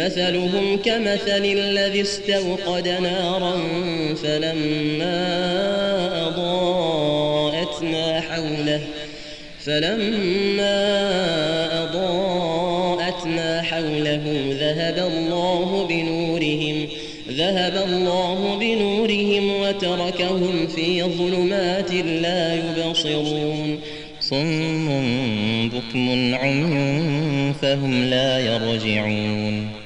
مثلهم كمثل الذي استوقد نارا فلما أضاءت ما حوله فلما أضاءت ما حوله ذهب الله بنورهم ذهب الله بنورهم وتركهم في ظلمات لا يبصرون صم بكم عمي فهم لا يرجعون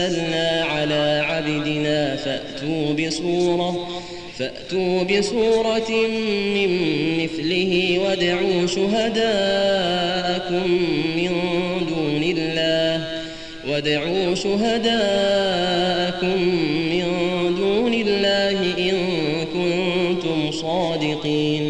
مما نزلنا على عبدنا فأتوا بسورة فأتوا بسورة من مثله وادعوا شهداءكم من دون الله وادعوا شهداءكم من دون الله إن كنتم صادقين